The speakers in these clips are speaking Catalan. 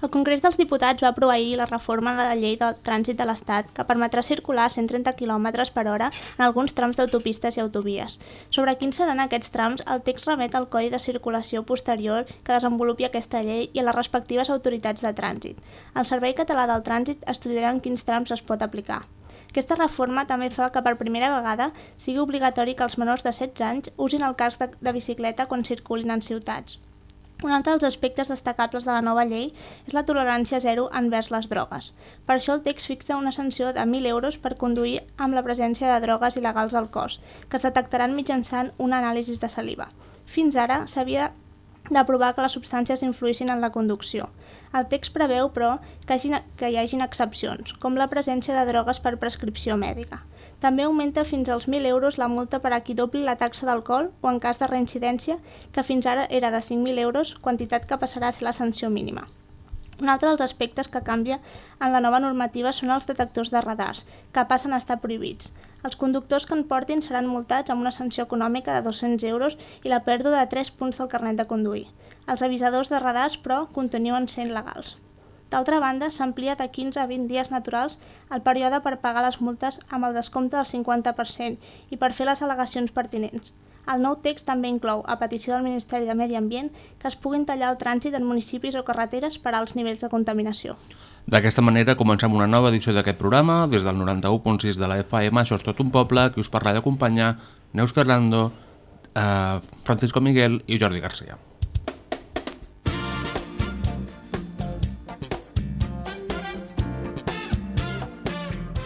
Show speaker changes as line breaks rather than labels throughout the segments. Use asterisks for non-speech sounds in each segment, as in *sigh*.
El Congrés dels Diputats va aprovar ahir la reforma de la llei del trànsit de l'Estat que permetrà circular a 130 km per hora en alguns trams d'autopistes i autovies. Sobre quins seran aquests trams, el text remet al Codi de Circulació posterior que desenvolupi aquesta llei i a les respectives autoritats de trànsit. El Servei Català del Trànsit estudiarà en quins trams es pot aplicar. Aquesta reforma també fa que per primera vegada sigui obligatori que els menors de 16 anys usin el casc de, de bicicleta quan circulin en ciutats. Un altre dels aspectes destacables de la nova llei és la tolerància zero envers les drogues. Per això el text fixa una sanció de 1.000 euros per conduir amb la presència de drogues il·legals al cos, que es detectaran mitjançant un anàlisi de saliva. Fins ara s'havia d'aprovar que les substàncies influïssin en la conducció. El text preveu, però, que hi hagin excepcions, com la presència de drogues per prescripció mèdica. També augmenta fins als 1.000 euros la multa per a qui dobli la taxa d'alcohol o en cas de reincidència, que fins ara era de 5.000 euros, quantitat que passarà a ser la sanció mínima. Un altre dels aspectes que canvia en la nova normativa són els detectors de radars, que passen a estar prohibits. Els conductors que en portin seran multats amb una sanció econòmica de 200 euros i la pèrdua de 3 punts del carnet de conduir. Els avisadors de radars, però, continuen sent legals. D'altra banda, s'amplia de 15 a 20 dies naturals el període per pagar les multes amb el descompte del 50% i per fer les al·legacions pertinents. El nou text també inclou, a petició del Ministeri de Medi Ambient, que es puguin tallar el trànsit en municipis o carreteres per als nivells de contaminació.
D'aquesta manera comencem una nova edició d'aquest programa, des del 91.6 de la FM, això és tot un poble, que us parla d'acompanyar Neus Fernando, eh, Francisco Miguel i Jordi Garcia.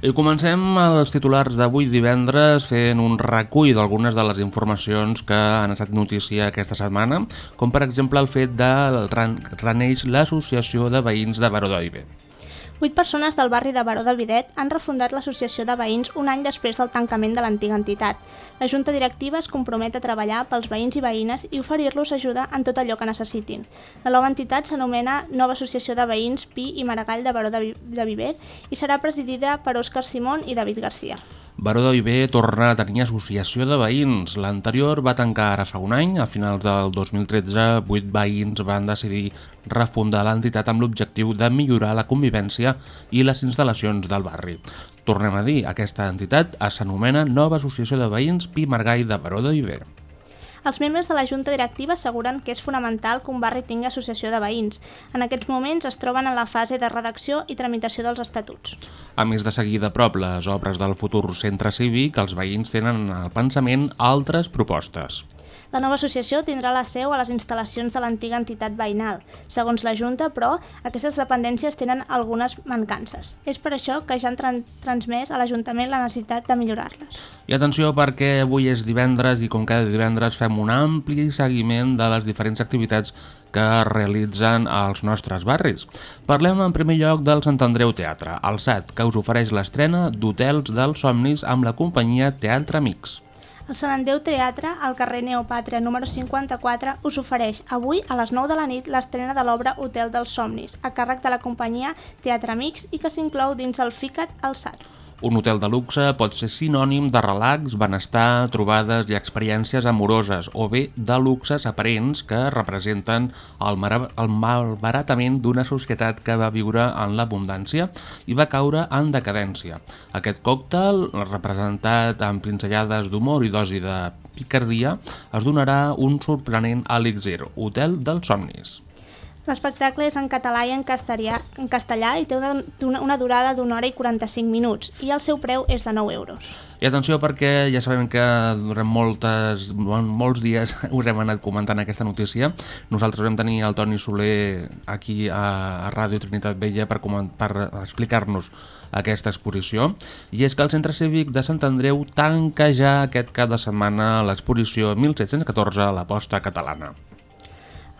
I comencem els titulars d'avui divendres fent un recull d'algunes de les informacions que han estat notícia aquesta setmana, com per exemple el fet de reneix l'Associació de Veïns de Baró d'Oive.
Vuit persones del barri de Baró del Videt han refundat l'associació de veïns un any després del tancament de l'antiga entitat. La Junta Directiva es compromet a treballar pels veïns i veïnes i oferir-los ajuda en tot allò que necessitin. La nova entitat s'anomena Nova Associació de Veïns Pi i Maragall de Baró de Viver i serà presidida per Òscar Simón i David Garcia.
Baró d'Oiver torna a tenir associació de veïns. L'anterior va tancar ara fa un any. A finals del 2013, vuit veïns van decidir refundar l'entitat amb l'objectiu de millorar la convivència i les instal·lacions del barri. Tornem a dir, aquesta entitat s'anomena Nova Associació de Veïns Pi Margall de Baró d'Oiver.
Els membres de la Junta Directiva asseguren que és fonamental que un barri tingui associació de veïns. En aquests moments es troben en la fase de redacció i tramitació dels estatuts.
A més de seguir de prop les obres del futur centre cívic, els veïns tenen al pensament altres propostes.
La nova associació tindrà la seu a les instal·lacions de l'antiga entitat veïnal. Segons la Junta, però, aquestes dependències tenen algunes mancances. És per això que ja han tran transmès a l'Ajuntament la necessitat de millorar-les.
I atenció perquè avui és divendres i com cada divendres fem un ampli seguiment de les diferents activitats que realitzen als nostres barris. Parlem en primer lloc del Sant Andreu Teatre, el SAT, que us ofereix l'estrena d'Hotels dels Somnis amb la companyia Teatre Amics.
El Sant Andreu Teatre, al carrer Neopàtria número 54, us ofereix avui a les 9 de la nit l'estrena de l'obra Hotel dels Somnis, a càrrec de la companyia Teatre Amics i que s'inclou dins el FICAT al SAT.
Un hotel de luxe pot ser sinònim de relax, benestar, trobades i experiències amoroses o bé de luxes aparents que representen el, el malbaratament d'una societat que va viure en l'abundància i va caure en decadència. Aquest còctel, representat amb pinzellades d'humor i dosi de picardia, es donarà un sorprenent elixir, Hotel dels Somnis.
L'espectacle és en català i en castellà, en castellà i té una, una, durada d'una hora i 45 minuts i el seu preu és de 9 euros.
I atenció perquè ja sabem que durant moltes, molts dies *laughs* us hem anat comentant aquesta notícia. Nosaltres vam tenir el Toni Soler aquí a, a Ràdio Trinitat Vella per, per explicar-nos aquesta exposició i és que el Centre Cívic de Sant Andreu tanca ja aquest cap de setmana l'exposició 1714 a la posta catalana.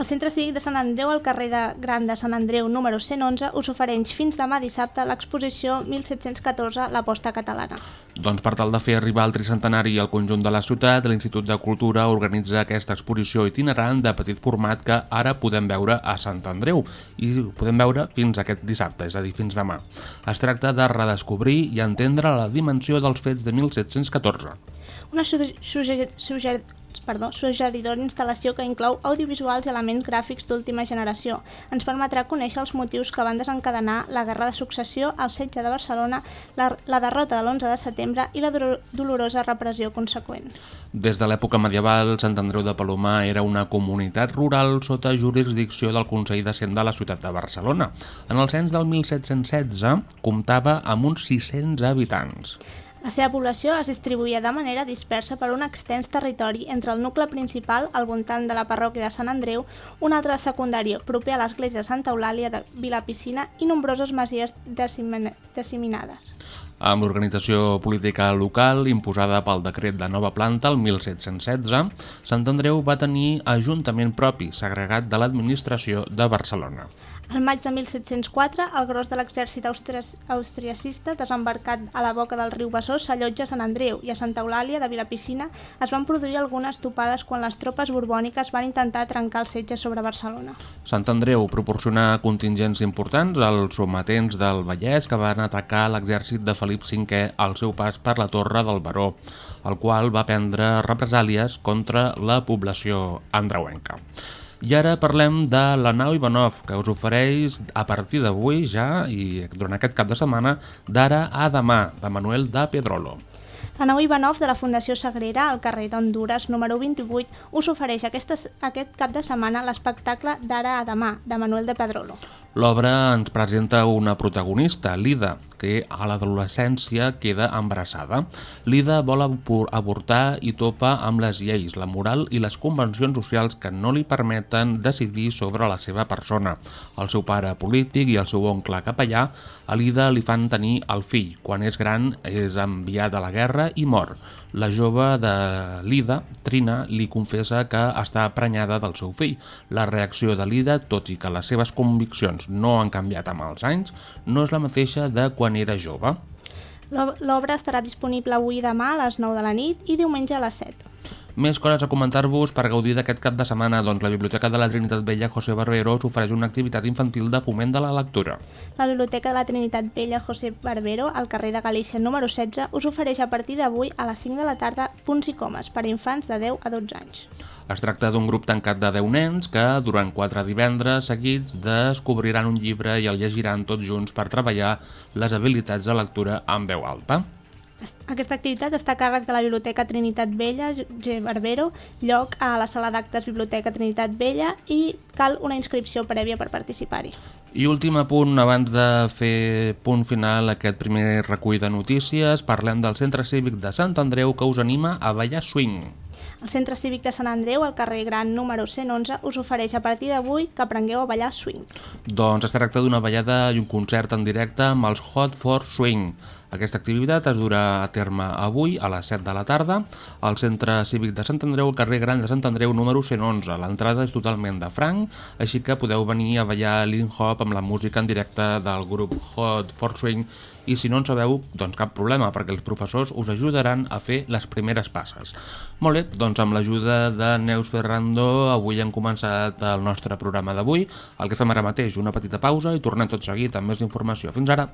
El Centre Cívic de Sant Andreu, al carrer de Gran de Sant Andreu, número 111, us ofereix fins demà dissabte l'exposició 1714, la posta catalana.
Doncs per tal de fer arribar el tricentenari al conjunt de la ciutat, l'Institut de Cultura organitza aquesta exposició itinerant de petit format que ara podem veure a Sant Andreu i podem veure fins aquest dissabte, és a dir, fins demà. Es tracta de redescobrir i entendre la dimensió dels fets de 1714.
Una suggeridora instal·lació que inclou audiovisuals i elements gràfics d'última generació. Ens permetrà conèixer els motius que van desencadenar la Guerra de Successió, el setge de Barcelona, la, la derrota de l'11 de setembre i la do- dolorosa repressió conseqüent.
Des de l'època medieval, Sant Andreu de Palomar era una comunitat rural sota jurisdicció del Consell de Cent de la ciutat de Barcelona. En el cens del 1716 comptava amb uns 600 habitants.
La seva població es distribuïa de manera dispersa per un extens territori entre el nucle principal, al voltant de la parròquia de Sant Andreu, un altre secundari proper a l'església de Santa Eulàlia de Vilapiscina i nombroses masies disseminades.
Amb l'organització política local imposada pel decret de nova planta el 1716, Sant Andreu va tenir ajuntament propi, segregat de l'administració de Barcelona.
Al maig de 1704, el gros de l'exèrcit austri- austriacista, desembarcat a la boca del riu Besòs, s'allotja a Sant Andreu i a Santa Eulàlia de Vilapiscina es van produir algunes topades quan les tropes borbòniques van intentar trencar el setge sobre Barcelona.
Sant Andreu proporciona contingents importants als sometents del Vallès que van atacar l'exèrcit de Felip V al seu pas per la Torre del Baró, el qual va prendre represàlies contra la població andreuenca. I ara parlem de la nau Ivanov, que us ofereix a partir d'avui ja i durant aquest cap de setmana d'ara a demà, de Manuel de Pedrolo.
La nau Ivanov de la Fundació Sagrera, al carrer d'Honduras, número 28, us ofereix aquestes, aquest cap de setmana l'espectacle d'ara a demà, de Manuel de Pedrolo.
L'obra ens presenta una protagonista, Lida, que a l'adolescència queda embarassada. Lida vol avortar i topa amb les lleis, la moral i les convencions socials que no li permeten decidir sobre la seva persona. El seu pare polític i el seu oncle capellà a Lida li fan tenir el fill. Quan és gran és enviat a la guerra i mor. La jove de Lida, Trina, li confessa que està prenyada del seu fill. La reacció de Lida, tot i que les seves conviccions no han canviat amb els anys, no és la mateixa de quan era jove.
L'o- L'obra estarà disponible avui i demà a les 9 de la nit i diumenge a les 7.
Més coses a comentar-vos per gaudir d'aquest cap de setmana, doncs la Biblioteca de la Trinitat Vella José Barbero us ofereix una activitat infantil de foment de la lectura.
La Biblioteca de la Trinitat Vella José Barbero, al carrer de Galícia número 16, us ofereix a partir d'avui a les 5 de la tarda punts i comes per a infants de 10 a 12 anys.
Es tracta d'un grup tancat de 10 nens que durant 4 divendres seguits descobriran un llibre i el llegiran tots junts per treballar les habilitats de lectura en veu alta.
Es- Aquesta activitat està a càrrec de la Biblioteca Trinitat Vella G. Barbero, lloc a la sala d'actes Biblioteca Trinitat Vella i cal una inscripció prèvia per participar-hi.
I últim apunt, abans de fer punt final aquest primer recull de notícies, parlem del Centre Cívic de Sant Andreu que us anima a ballar swing.
El Centre Cívic de Sant Andreu, al carrer Gran número 111, us ofereix a partir d'avui que aprengueu a ballar swing.
Doncs es tracta d'una ballada i un concert en directe amb els Hot for Swing. Aquesta activitat es durà a terme avui a les 7 de la tarda al Centre Cívic de Sant Andreu, al carrer Gran de Sant Andreu, número 111. L'entrada és totalment de franc, així que podeu venir a ballar Lin Hop amb la música en directe del grup Hot for Swing i si no en sabeu, doncs cap problema, perquè els professors us ajudaran a fer les primeres passes. Molt bé, doncs amb l'ajuda de Neus Ferrando avui hem començat el nostre programa d'avui. El que fem ara mateix, una petita pausa i tornem tot seguit amb més informació. Fins ara!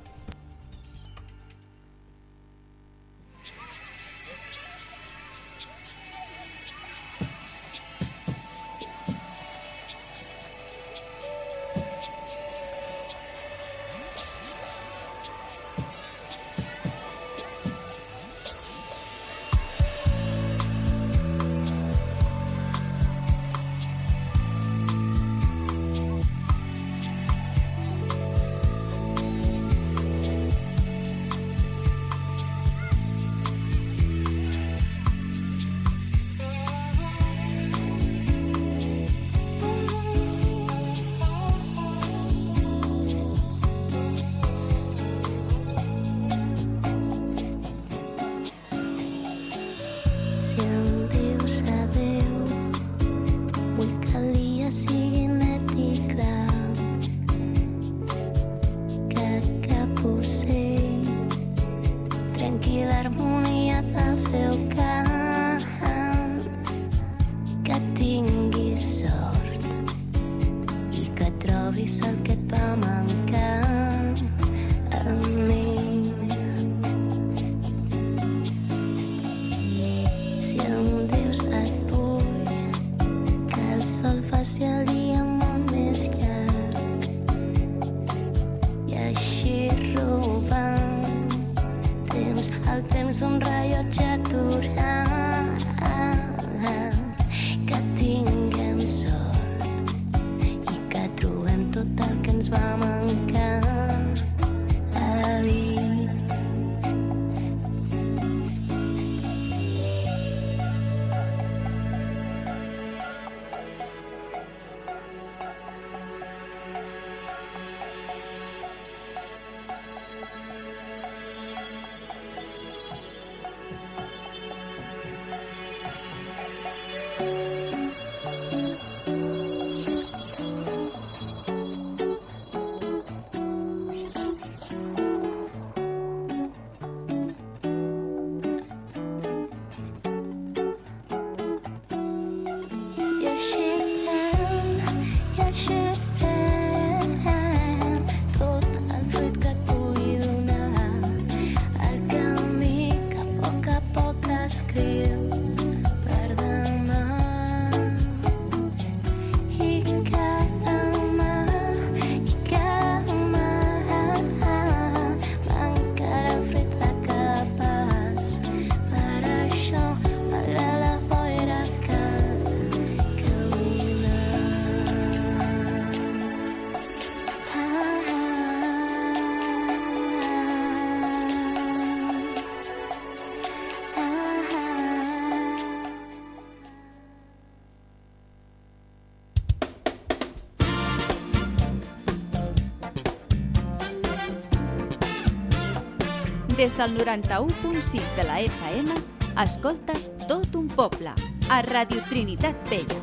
Des del 91.6 de la FM, escoltes tot un poble, a Radio Trinitat Vella.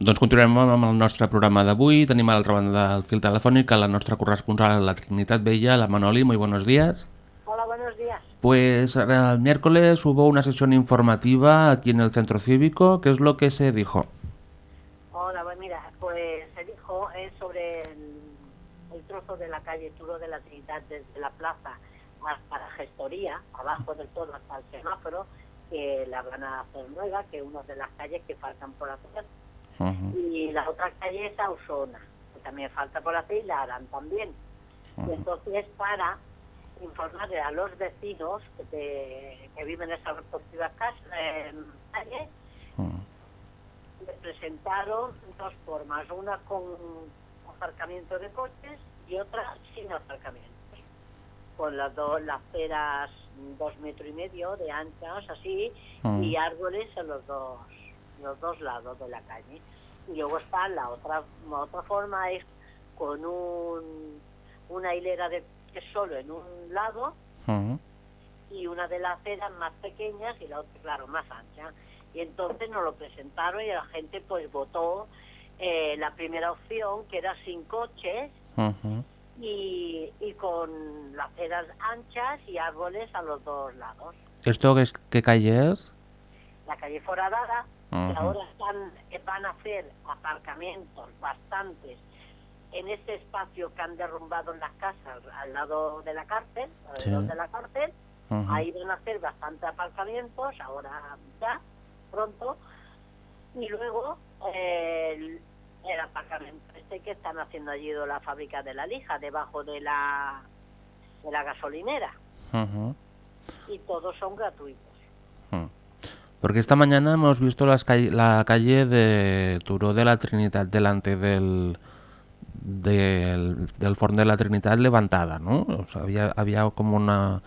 Doncs continuem amb el nostre programa d'avui. Tenim a l'altra banda del fil telefònic a la nostra corresponsal a la Trinitat Vella, la Manoli. Muy buenos días.
Hola, buenos días.
Pues eh, el miércoles hubo una sesión informativa aquí en el centro cívico. ¿Qué es lo que se dijo?
Calle Turo de la Trinidad desde la plaza hasta la gestoría, abajo del todo hasta el semáforo, que la van a hacer nueva, que es una de las calles que faltan por hacer. Y la otra calle es Ausona, que también falta por hacer y la harán también. Y entonces para informarle a los vecinos que, viven en esas respectivas casas, eh, calles, le presentaron dos formas, una con aparcamiento de coches y otra sin aparcamientos. Con las dos, las aceras dos metros y medio de anchas, así,
Mm.
y árboles en los dos, los dos lados de la calle. Y luego está la otra, la otra forma es con un, una hilera de solo en un lado
Ujú.
y una de las aceras más pequeñas y la otra, claro, más ancha. Y entonces nos lo presentaron y la gente pues votó eh, la primera opción, que era sin coches Y, y con las aceras anchas y árboles a los dos lados.
¿Esto qué, es- qué calle es?
La calle Foradada, que ahora están, eh, van a hacer aparcamientos bastantes en ese espacio que han derrumbado en las casas al lado de la cárcel, alrededor
Sí.
de la cárcel. Ahí van a hacer bastantes aparcamientos, ahora ya, pronto. Y luego eh, el, el aparcamiento este que están haciendo allí de la fábrica de la lija, debajo de la, de la gasolinera. Y todos son gratuitos.
Mm. Porque esta mañana hemos visto las calle- la calle de Turó de la Trinidad delante del, del, del Forn de la Trinidad levantada, ¿no? O sea, había, había como una...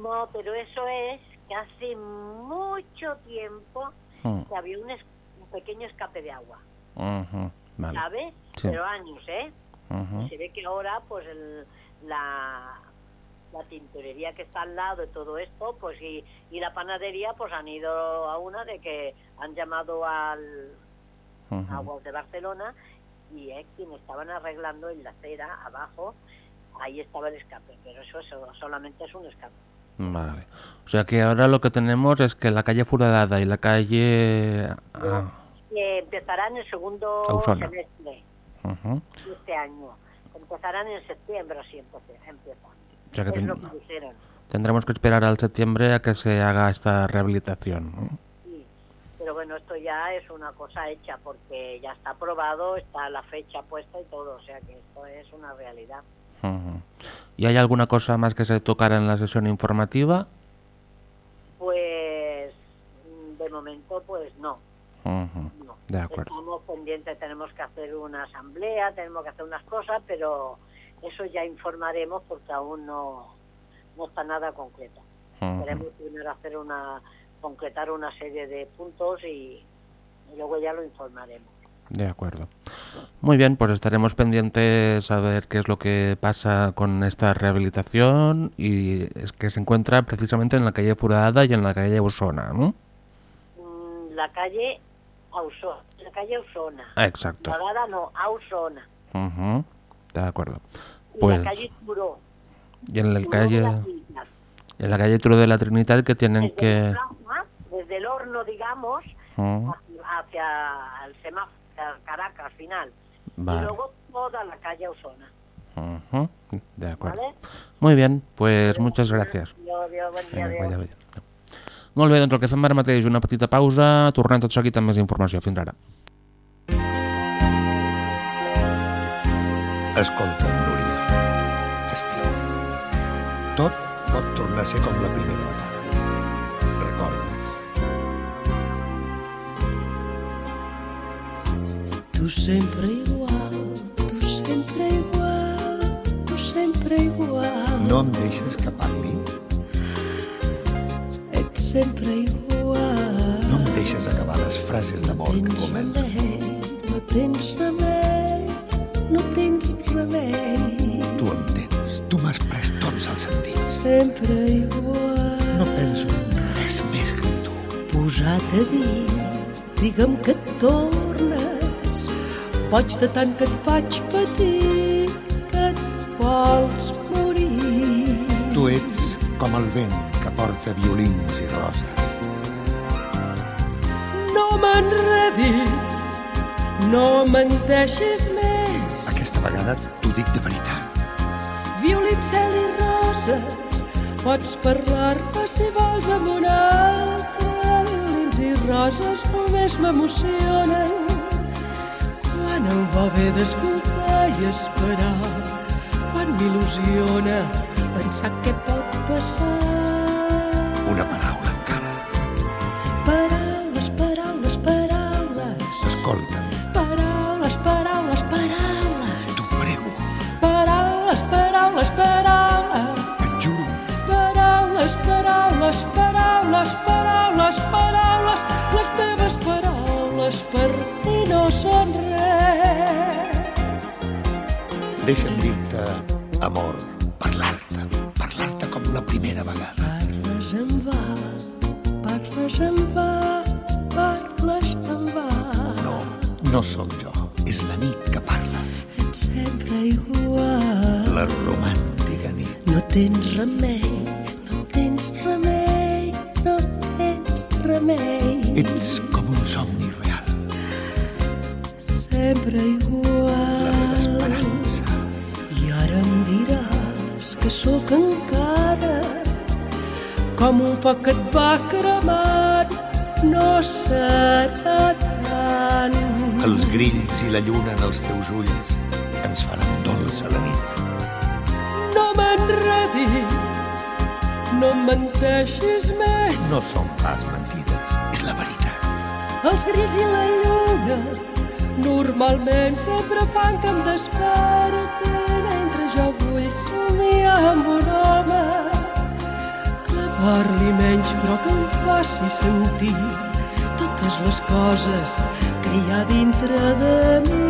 No, pero eso es que hace mucho tiempo
Mm.
que había un, es- un pequeño escape de agua,
Vale.
Pero años, ¿eh? Se ve que ahora, pues, el- la, la tintorería que está al lado de todo esto, pues, y, y la panadería, pues, han ido a una de que han llamado al
Ujú.
Aguas de Barcelona y es quienes estaban arreglando en la acera abajo, ahí estaba el escape, pero eso, eso solamente es un escape.
Vale. O sea que ahora lo que tenemos es que la calle Furadada y la calle... ah,
Eh, empezarán el segundo semestre de este año. Empezarán en septiembre, empe- empiezan.
O sea que
es
ten-
lo que dijeron.
tendremos que esperar al septiembre a que se haga esta rehabilitación. ¿no?
Sí. Pero bueno, esto ya es una cosa hecha porque ya está aprobado, está la fecha puesta y todo. O sea que esto es una realidad.
¿Y hay alguna cosa más que se tocara en la sesión informativa?
Pues mm, de momento, pues no.
De acuerdo.
Estamos pendientes, tenemos que hacer una asamblea, tenemos que hacer unas cosas, pero eso ya informaremos porque aún no, no está nada concreto.
Ujú.
Queremos primero hacer una concretar una serie de puntos y, y luego ya lo informaremos.
De acuerdo. Muy bien, pues estaremos pendientes a ver qué es lo que pasa con esta rehabilitación y es que se encuentra precisamente en la calle Furada y en la calle Osona, ¿no?
Mm, La calle Ausona, la calle Ausona.
Ah, exacto.
La Dada no, Ausona.
Ujú. De acuerdo.
Y
Pues
la calle Turó.
y en la
Turó de
calle
Islas.
en la calle Turo de la Trinidad que tienen
Desde,
que
la plaza, desde el horno, digamos,
Ujú.
hacia, hacia el semáforo, Caracas final.
Vale.
Y luego toda la calle Ausona.
Ujú. De acuerdo.
¿Vale?
Muy bien, pues muchas
dia,
Vinga,
adéu.
vaya, vaya. Molt bé, doncs el que fem ara mateix, una petita pausa, tornem tot seguit amb més informació. Fins ara.
Escolta, Núria, t'estimo. Tot pot tornar a ser com la primera vegada. Recordes?
Tu sempre igual, tu sempre igual, tu sempre igual.
No em deixes que
sempre igual.
No em deixes acabar les frases d'amor que comencen?
No tens remei, no tens remei.
Tu em tens, tu m'has pres tots els sentits.
Sempre igual.
No penso en res més que en tu.
Posat a dir, digue'm que et tornes. Poig de tant que et faig patir, que et vols morir.
Tu ets com el vent que porta violins i roses.
No m'enredis, no menteixis més.
Aquesta vegada t'ho dic de veritat.
Violincel i roses, pots parlar-me si vols amb un altre. Violins i roses només m'emocionen quan em va bé d'escoltar i esperar. Quan m'il·lusiona pensar què pot passar.
Una paraula encara.
Paraules, paraules, paraules.
Escolta'm,
Paraules, paraules, paraules.
t'ho prego,
Paraules, paraules, paraules.
et juro.
Paraules, paraules, paraules, paraules, paraules. Les teves paraules per mi no són res.
Deixa'm dir-te, amor, no sóc jo, és la nit que parla,
Ets sempre igual.
la romàntica nit.
No tens remei, no tens remei, no tens remei.
Ets com un somni real,
Sempre
la
igual.
meva esperança.
I ara em diràs que sóc encara com un foc que et va cremant. No serà.
Els grills i la lluna en els teus ulls ens faran dolça la nit.
No m'enredis, no em menteixis més.
No són pas mentides, és la veritat.
Els grills i la lluna normalment sempre fan que em desperten mentre jo vull somiar amb un home que parli menys però que em faci sentir totes les coses hi ha dintre de mi.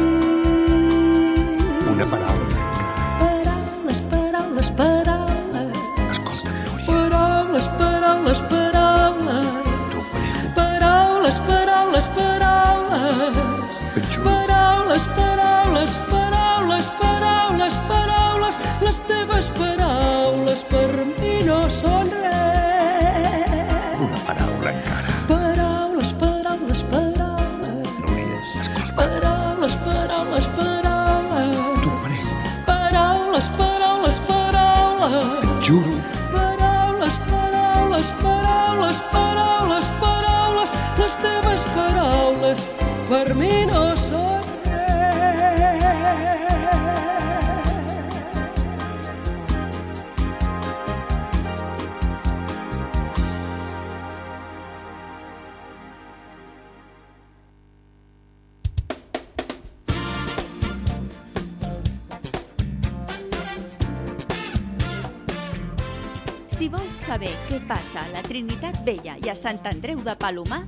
Sant Andreu de Palomar,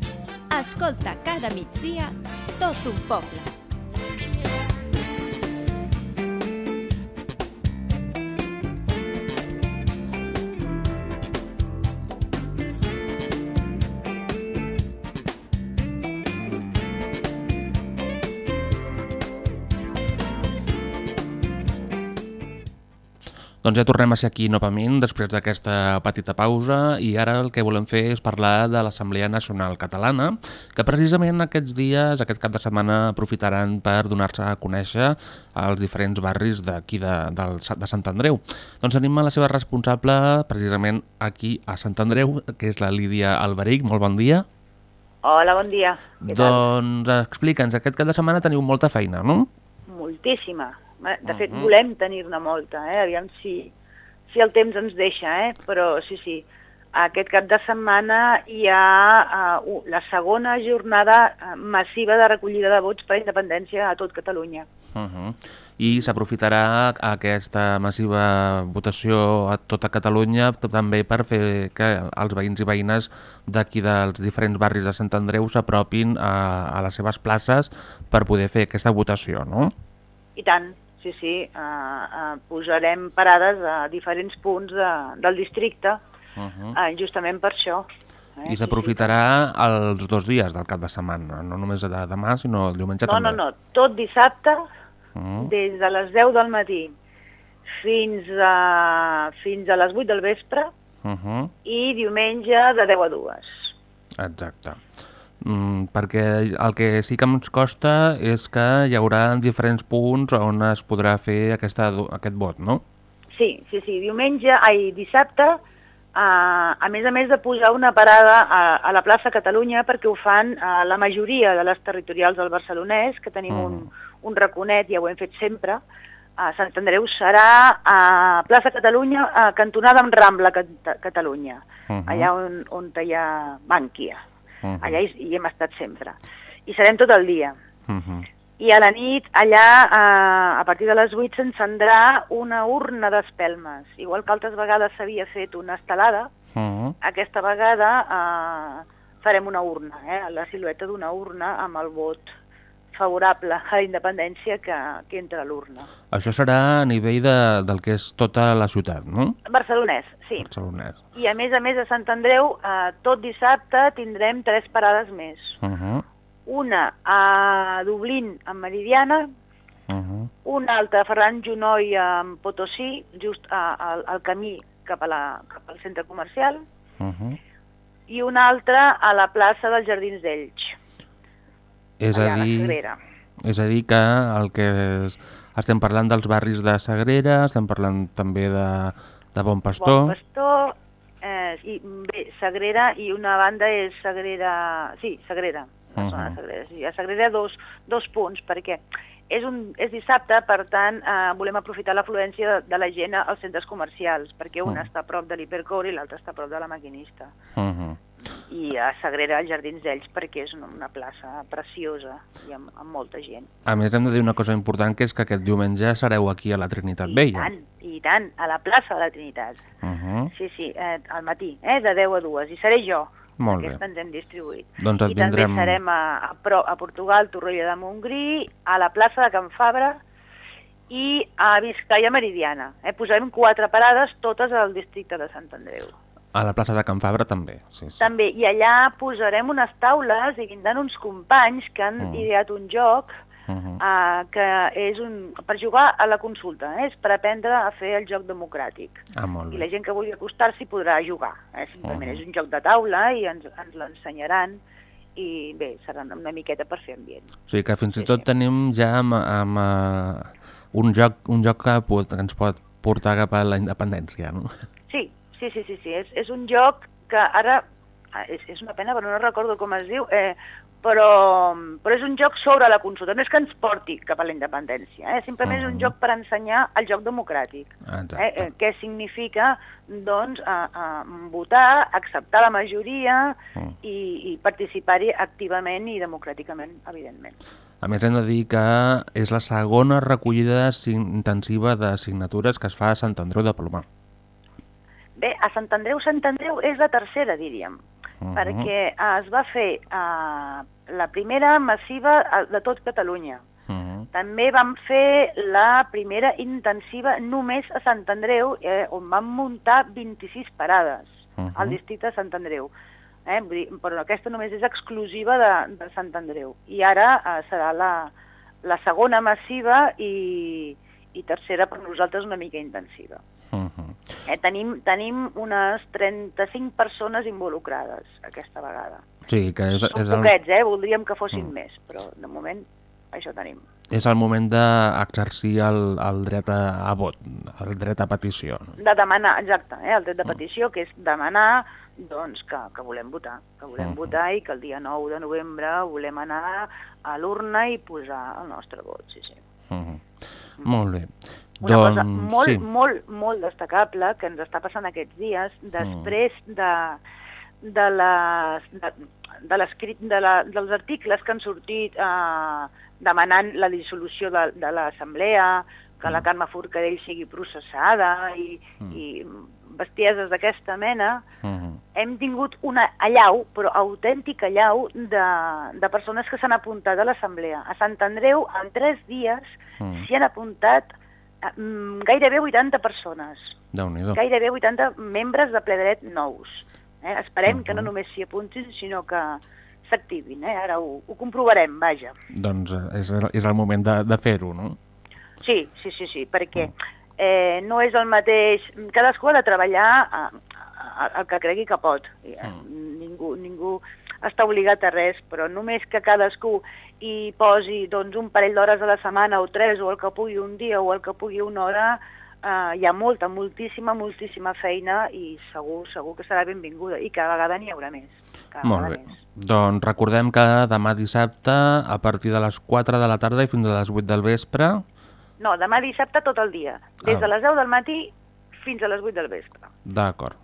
escolta cada migdia tot un poble.
Doncs ja tornem a ser aquí novament després d'aquesta petita pausa i ara el que volem fer és parlar de l'Assemblea Nacional Catalana que precisament aquests dies, aquest cap de setmana aprofitaran per donar-se a conèixer als diferents barris d'aquí de, del, de Sant Andreu. Doncs tenim a la seva responsable precisament aquí a Sant Andreu, que és la Lídia Alberic. Molt bon dia.
Hola, bon dia.
Doncs explica'ns, aquest cap de setmana teniu molta feina, no?
Moltíssima. De fet,
Mhm.
volem tenir-ne molta, eh? Aviam si, si el temps ens deixa, eh? Però sí, sí, aquest cap de setmana hi ha uh, la segona jornada eh, massiva de recollida de vots per a independència a tot Catalunya.
Uh -huh. I s'aprofitarà aquesta massiva votació a tota Catalunya també per fer que els veïns i veïnes d'aquí dels diferents barris de Sant Andreu s'apropin a, a les seves places per poder fer aquesta votació, no?
I tant, sí, sí, uh, uh, posarem parades a diferents punts de, del districte,
Uh -huh.
uh, justament per això.
I s'aprofitarà els dos dies del cap de setmana, no només de demà, sinó el diumenge
No,
també.
no, no, tot dissabte,
Uh -huh.
des de les 10 del matí fins a, fins a les 8 del vespre
Uh -huh.
i diumenge de 10 a 2.
Exacte. Mm, perquè el que sí que ens costa és que hi haurà diferents punts on es podrà fer aquesta, aquest vot, no?
Sí, sí, sí, diumenge, ai, dissabte, a, a més a més de posar una parada a, a la plaça Catalunya perquè ho fan a la majoria de les territorials del barcelonès, que tenim un, un raconet, ja ho hem fet sempre, a Sant Andreu serà a plaça Catalunya, a cantonada amb Rambla Cat Catalunya,
Mhm.
allà on, on hi ha Bànquia.
Mhm.
Allà hi, hi hem estat sempre. I serem tot el dia.
Mhm.
I a la nit, allà, eh, a partir de les 8, s'encendrà una urna d'espelmes. Igual que altres vegades s'havia fet una estelada,
Mhm.
aquesta vegada eh, farem una urna, eh, la silueta d'una urna amb el vot favorable a la independència que, que entra a l'urna.
Això serà a nivell de, del que és tota la ciutat, no?
Barcelonès, sí.
Barcelonès.
I a més a més a Sant Andreu, eh, tot dissabte tindrem tres parades més.
Uh -huh.
Una a Dublín, a Meridiana,
Uh -huh.
una altra a Ferran Junoy amb Potosí, just a, a, al camí cap, a la, cap al centre comercial,
Uh -huh.
i una altra a la plaça dels Jardins d'Elx,
És,
allà
a
a la
dir,
Sagrera.
és a dir que el que és, estem parlant dels barris de Sagrera, estem parlant també de, de Bon Pastor.
Bon Pastor, eh, i, bé, Sagrera, i una banda és Sagrera... Sí, Sagrera, la
Mhm.
zona de Sagrera. Sí, a Sagrera dos, dos punts, perquè és, un, és dissabte, per tant, eh, volem aprofitar l'afluència de, de la gent als centres comercials, perquè un
Mhm.
està a prop de l'Hipercor i l'altre està a prop de la Maquinista.
Uh -huh.
I a Sagrera als Jardins d'Ells perquè és una, plaça preciosa i amb, amb molta gent.
A més, hem de dir una cosa important, que és que aquest diumenge sereu aquí a la Trinitat
I
Vella.
tant, i tant, a la plaça de la Trinitat.
Uh -huh.
Sí, sí, eh, al matí, eh, de 10 a 2, i seré jo.
Molt bé.
Aquesta ens hem distribuït.
Doncs et
I també
vindrem-
serem a, a, a Portugal, Torroella de Montgrí, a la plaça de Can Fabra i a Vizcaya Meridiana. Eh? Posarem quatre parades, totes al districte de Sant Andreu.
A la plaça de Can Fabra també, sí, sí.
També, i allà posarem unes taules i vindran uns companys que han
Mm.
ideat un joc
Uh -huh.
eh, que és un, per jugar a la consulta, eh? és per aprendre a fer el joc democràtic.
Ah,
I la gent que vulgui acostar-s'hi podrà jugar. Eh? Simplement
Mhm.
és un joc de taula i ens, ens l'ensenyaran i bé, serà una miqueta per fer ambient.
O sigui que fins i tot tenim ja amb, amb uh, un, joc, un joc que, pot, que ens pot portar cap a la independència, no?
Sí, sí, sí, sí. És, és un joc que ara, ah, és, és una pena però no recordo com es diu, eh, però, però és un joc sobre la consulta, no és que ens porti cap a la independència, eh? simplement uh -huh. és un joc per ensenyar el joc democràtic. Eh? Eh, què significa doncs, a, a votar, acceptar la majoria uh -huh. i, i participar-hi activament i democràticament, evidentment.
A més, hem de dir que és la segona recollida intensiva de signatures que es fa a Sant Andreu de Palomar.
Bé, a Sant Andreu, Sant Andreu és la tercera, diríem uh -huh. perquè uh, es va fer uh, la primera massiva de tot Catalunya. Uh -huh. També vam fer la primera intensiva només a Sant Andreu, eh, on vam muntar 26 parades uh -huh. al districte de Sant Andreu. Eh? Vull dir, però aquesta només és exclusiva de, de Sant Andreu. I ara uh, serà la, la segona massiva i, i tercera per nosaltres una mica intensiva. Uh -huh. eh, tenim, tenim unes 35 persones involucrades aquesta vegada.
Sí, que és,
Són
és
poquets, eh? voldríem que fossin uh -huh. més, però de moment això tenim.
És el moment d'exercir el, el dret a, a vot, el dret a petició.
De demanar, exacte, eh? el dret de petició, que és demanar doncs, que, que volem votar, que volem uh -huh. votar i que el dia 9 de novembre volem anar a l'urna i posar el nostre vot, sí, sí.
Uh -huh. Molt bé.
Una
doncs,
cosa molt,
sí.
molt, molt destacable que ens està passant aquests dies, després de, de, les, de, de, de la, dels articles que han sortit eh, demanant la dissolució de, de l'assemblea, que la Carme Forcadell sigui processada i, mm. i bestieses d'aquesta mena,
Uh -huh.
hem tingut una allau, però autèntica allau, de, de persones que s'han apuntat a l'assemblea. A Sant Andreu, en tres dies,
Mm.
s'hi han apuntat eh, mm, gairebé 80 persones. Gairebé 80 membres de ple dret nous. Eh? Esperem que no només s'hi apuntin, sinó que s'activin. Eh? Ara ho, ho comprovarem, vaja.
Doncs eh, és, és el moment de, de fer-ho, no?
Sí, sí, sí, sí, perquè eh, no és el mateix... Cadascú ha de treballar a, a, el que cregui que pot. Eh, Ningú, ningú està obligat a res, però només que cadascú hi posi doncs, un parell d'hores a la setmana o tres, o el que pugui un dia o el que pugui una hora, eh, hi ha molta, moltíssima, moltíssima feina i segur, segur que serà benvinguda i cada vegada n'hi haurà més. Cada
Molt bé.
més.
Doncs recordem que demà dissabte, a partir de les 4 de la tarda i fins a les 8 del vespre,
No, demà dissabte tot el dia, des
Ah.
de les 10 del matí fins a les 8 del vespre.
d'acord.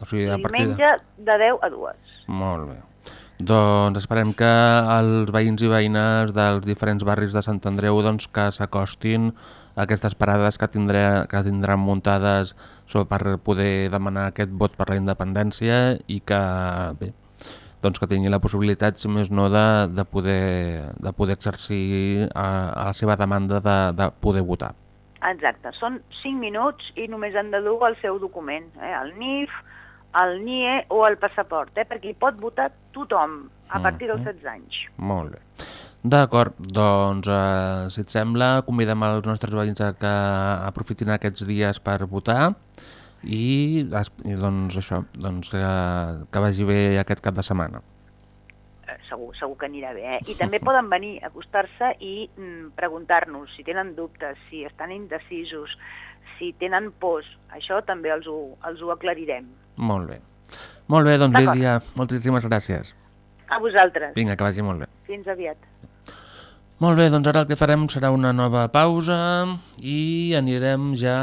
O sigui, a partir de...
diumenge de 10 a 2.
Molt bé. Doncs esperem que els veïns i veïnes dels diferents barris de Sant Andreu doncs, que s'acostin a aquestes parades que, tindrà, que tindran muntades per poder demanar aquest vot per la independència i que, bé, doncs que tingui la possibilitat, si més no, de, de, poder, de poder exercir a, a la seva demanda de, de poder votar.
Exacte, són 5 minuts i només han de dur el seu document, eh? el NIF, el NIE o el passaport, eh? perquè hi pot votar tothom a partir dels 16 anys.
Molt bé. D'acord, doncs, eh, si et sembla, convidem els nostres veïns a que aprofitin aquests dies per votar i, i doncs això, doncs que, que vagi bé aquest cap de setmana.
Eh, segur, segur que anirà bé. Eh? I també poden venir a acostar-se i mm, preguntar-nos si tenen dubtes, si estan indecisos, si tenen pors. Això també els ho, els ho aclarirem.
Molt bé. Molt bé, doncs. Lídia, moltíssimes gràcies.
A vosaltres.
Vinga, que vagi molt bé.
Fins aviat.
Molt bé, doncs ara el que farem serà una nova pausa i anirem ja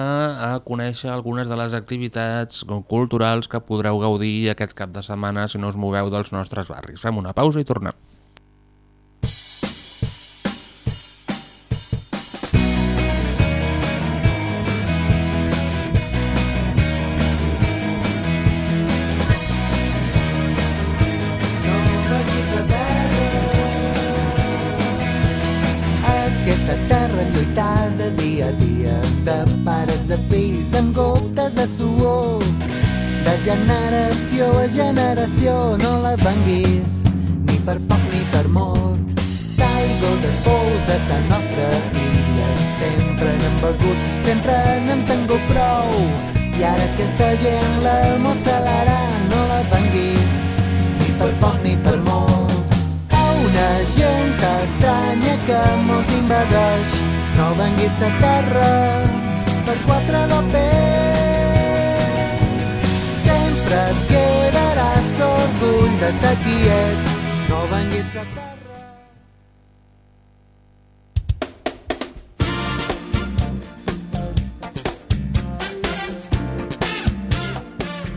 a conèixer algunes de les activitats culturals que podreu gaudir aquest cap de setmana si no us moveu dels nostres barris. Fem una pausa i tornem.
A fills amb gotes de suor. De generació a generació no la venguis ni per poc ni per molt. Saigo dels pous de sa nostra illa sempre n'hem begut, sempre n'hem tingut prou. I ara aquesta gent la accelerant no la venguis ni per poc ni per molt. Una gent estranya que molts invadeix. No venguis a terra per quatre de pes. Sempre et quedaràs orgull de ser qui ets. No venguis a terra.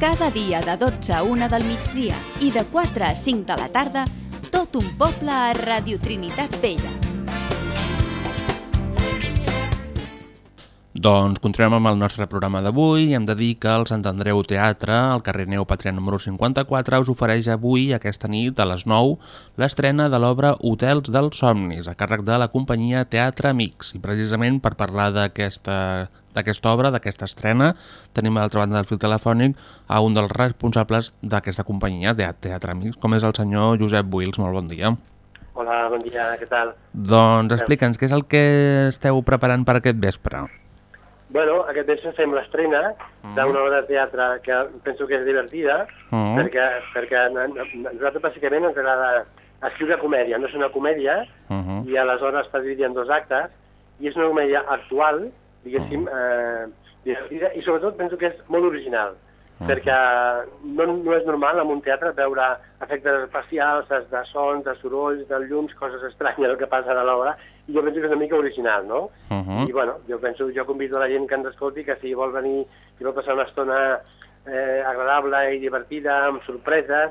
Cada dia de 12 a 1 del migdia i de 4 a 5 de la tarda, tot un poble a Radio Trinitat Vella.
Doncs continuem amb el nostre programa d'avui i hem de dir que el Sant Andreu Teatre, al carrer Neu Patrià número 54, us ofereix avui, aquesta nit, a les 9, l'estrena de l'obra Hotels dels Somnis, a càrrec de la companyia Teatre Amics. I precisament per parlar d'aquesta d'aquesta obra, d'aquesta estrena, tenim a l'altra banda del fil telefònic a un dels responsables d'aquesta companyia, de Teatre Amics, com és el senyor Josep Buils. Molt bon dia.
Hola, bon dia, què tal?
Doncs explica'ns, què és el que esteu preparant per aquest vespre?
Bueno, aquest vespre fem l'estrena d'una obra de teatre que penso que és divertida,
Mm.
perquè, perquè a nosaltres bàsicament ens agrada escriure comèdia, no és una comèdia,
Uh
i aleshores està dividida en dos actes, i és una comèdia actual, diguéssim, eh, divertida, i sobretot penso que és molt original, perquè no, no és normal en un teatre veure efectes especials, de sons, de sorolls, de llums, coses estranyes el que passa a l'obra, jo penso que és una mica original, no?
-huh.
I bueno, jo penso, jo convido a la gent que ens escolti que si vol venir i vol passar una estona eh, agradable i divertida, amb sorpreses,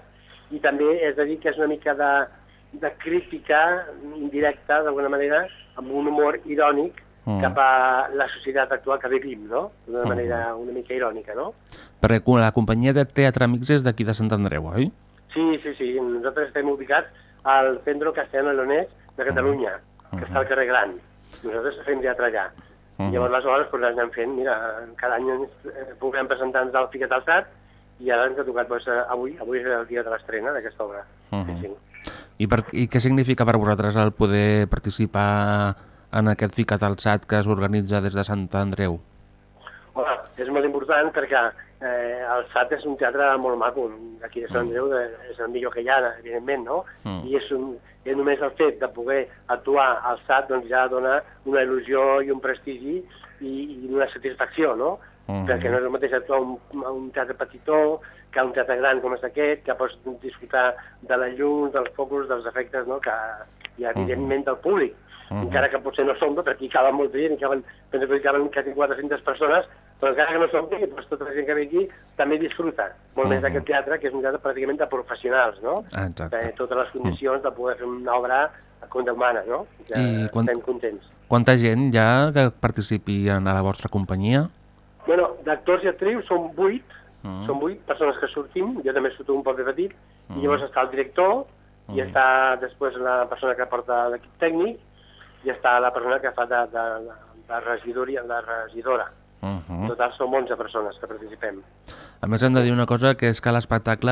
i també és a dir que és una mica de, de crítica indirecta, d'alguna manera, amb un humor irònic
Mm.
cap a la societat actual que vivim, no? D'una
Mhm.
manera una mica irònica, no?
Perquè la companyia de Teatre Amics és d'aquí de Sant Andreu, oi?
Sí, sí, sí. Nosaltres estem ubicats al Centro Castellano Leonès de Catalunya, que està al carrer Gran. Nosaltres fem teatre allà.
Mhm.
Llavors, aleshores, doncs, anem fent, mira, cada any ens eh, puguem presentar-nos al Ficat Alçat i ara ens ha tocat doncs, eh, avui, avui és el dia de l'estrena d'aquesta obra. Sí, sí.
I, per, I què significa per vosaltres el poder participar en aquest ficat alçat que s'organitza des de Sant Andreu?
Home, és molt important perquè eh, el SAT és un teatre molt maco, aquí de Sant Andreu de, és el millor que hi ha, evidentment, no?
Mm.
I és, un, és només el fet de poder actuar al SAT doncs ja dona una il·lusió i un prestigi i, i una satisfacció, no?
Mhm.
Perquè no és el mateix actuar un, un teatre petitó que un teatre gran com és aquest, que pots disfrutar de la llum, dels focus, dels efectes, no? Que, i evidentment del públic
Mhm.
encara que potser no som, perquè hi caben molta gent, hi caben, penso que hi caben quasi 400 persones, però encara que no som aquí, doncs tota la gent que ve aquí també disfruta molt més
Mhm.
d'aquest teatre, que és un teatre pràcticament de professionals, no?
Exacte.
De totes les condicions de poder fer una obra com Déu mana, no? Que
I quan-
estem contents.
Quanta gent ha que participi en a la vostra companyia?
Bueno, d'actors i actrius són vuit,
Mm.
són vuit persones que sortim, jo també surto un de petit,
Mm.
i llavors està el director, i està després la persona que porta l'equip tècnic, i està la persona que fa de, de, de, regidoria, de regidora.
Uh
En
-huh.
total som 11 persones que participem.
A més hem de dir una cosa, que és que l'espectacle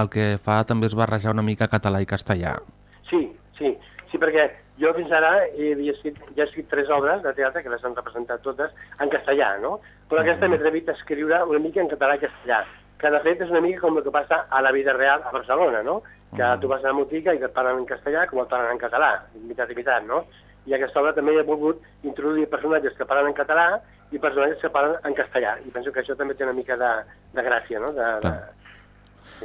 el que fa també és barrejar una mica català i castellà.
Sí, sí, sí, perquè jo fins ara he, havia escrit, ja he escrit tres obres de teatre, que les han representat totes, en castellà, no? Però aquesta m'he atrevit a escriure una mica en català i castellà, que de fet és una mica com el que passa a la vida real a Barcelona, no? Que tu vas a la botiga i et parlen en castellà com et parlen en català, imitat imitat, no? I aquesta obra també he volgut introduir personatges que parlen en català i personatges que parlen en castellà, i penso que això també té una mica de, de gràcia, no? De, de.